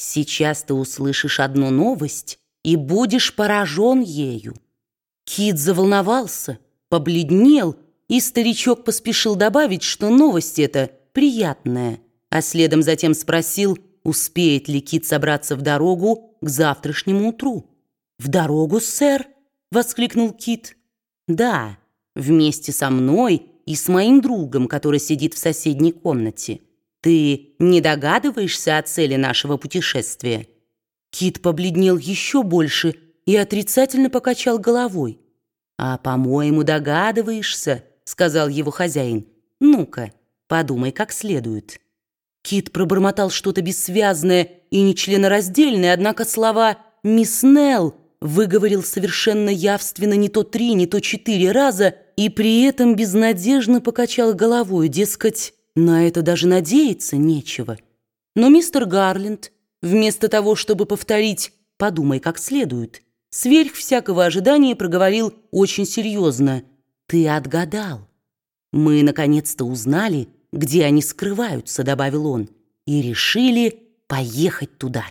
Сейчас ты услышишь одну новость и будешь поражен ею». Кит заволновался, побледнел, и старичок поспешил добавить, что новость эта приятная, а следом затем спросил, успеет ли Кит собраться в дорогу к завтрашнему утру. «В дорогу, сэр?» — воскликнул Кит. «Да, вместе со мной и с моим другом, который сидит в соседней комнате. Ты не догадываешься о цели нашего путешествия?» Кит побледнел еще больше и отрицательно покачал головой. «А, по-моему, догадываешься», — сказал его хозяин. «Ну-ка, подумай как следует». Кит пробормотал что-то бессвязное и нечленораздельное, однако слова «Мисс Нелл» выговорил совершенно явственно не то три, не то четыре раза и при этом безнадежно покачал головой, дескать, на это даже надеяться нечего. Но мистер Гарленд, вместо того, чтобы повторить «подумай как следует», сверх всякого ожидания проговорил очень серьезно «ты отгадал». «Мы наконец-то узнали, где они скрываются», — добавил он, «и решили поехать туда».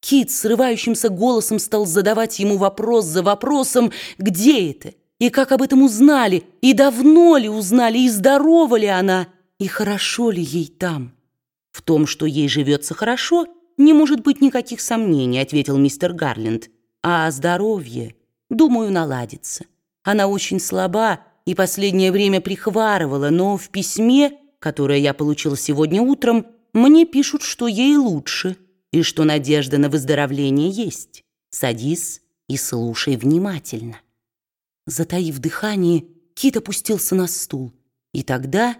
Кит срывающимся голосом стал задавать ему вопрос за вопросом, где это, и как об этом узнали, и давно ли узнали, и здорова ли она, и хорошо ли ей там. В том, что ей живется хорошо, не может быть никаких сомнений, ответил мистер Гарленд. А здоровье, думаю, наладится. Она очень слаба и последнее время прихварывала, но в письме, которое я получил сегодня утром, мне пишут, что ей лучше и что надежда на выздоровление есть. Садись и слушай внимательно». Затаив дыхание, Кит опустился на стул. И тогда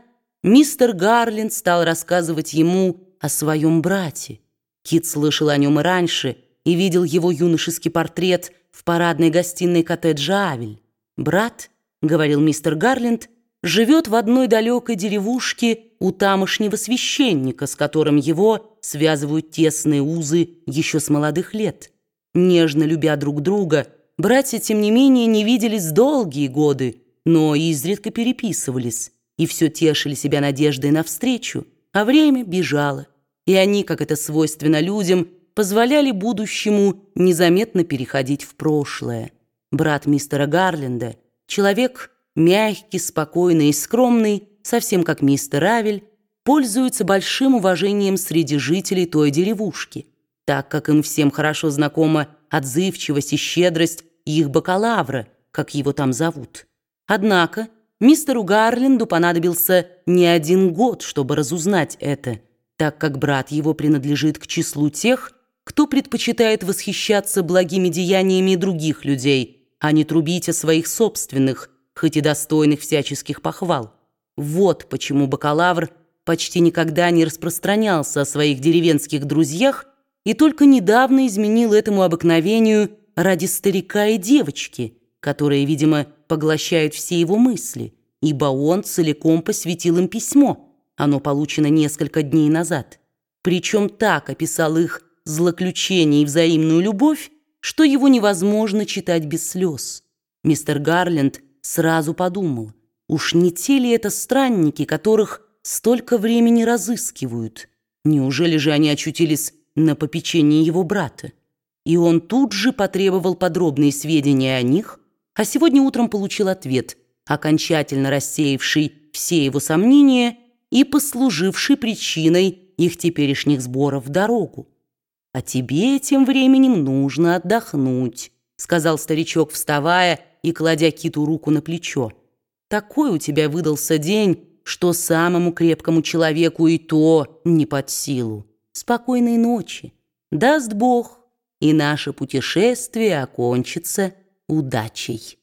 мистер Гарленд стал рассказывать ему о своем брате. Кит слышал о нем и раньше и видел его юношеский портрет в парадной гостиной коттеджа Авель. «Брат», — говорил мистер Гарленд, живет в одной далекой деревушке у тамошнего священника, с которым его связывают тесные узы еще с молодых лет. Нежно любя друг друга, братья, тем не менее, не виделись долгие годы, но изредка переписывались и все тешили себя надеждой навстречу, а время бежало, и они, как это свойственно людям, позволяли будущему незаметно переходить в прошлое. Брат мистера Гарленда, человек мягкий, спокойный и скромный, совсем как мистер Авель, пользуется большим уважением среди жителей той деревушки, так как им всем хорошо знакома отзывчивость и щедрость их бакалавра, как его там зовут. Однако мистеру Гарленду понадобился не один год, чтобы разузнать это, так как брат его принадлежит к числу тех, кто предпочитает восхищаться благими деяниями других людей, а не трубить о своих собственных – хоть и достойных всяческих похвал. Вот почему бакалавр почти никогда не распространялся о своих деревенских друзьях и только недавно изменил этому обыкновению ради старика и девочки, которые, видимо, поглощают все его мысли, ибо он целиком посвятил им письмо. Оно получено несколько дней назад. Причем так описал их злоключение и взаимную любовь, что его невозможно читать без слез. Мистер Гарленд сразу подумал, уж не те ли это странники, которых столько времени разыскивают? Неужели же они очутились на попечении его брата? И он тут же потребовал подробные сведения о них, а сегодня утром получил ответ, окончательно рассеявший все его сомнения и послуживший причиной их теперешних сборов в дорогу. «А тебе тем временем нужно отдохнуть», — сказал старичок, вставая и кладя Киту руку на плечо. «Такой у тебя выдался день, что самому крепкому человеку и то не под силу. Спокойной ночи. Даст Бог, и наше путешествие окончится удачей».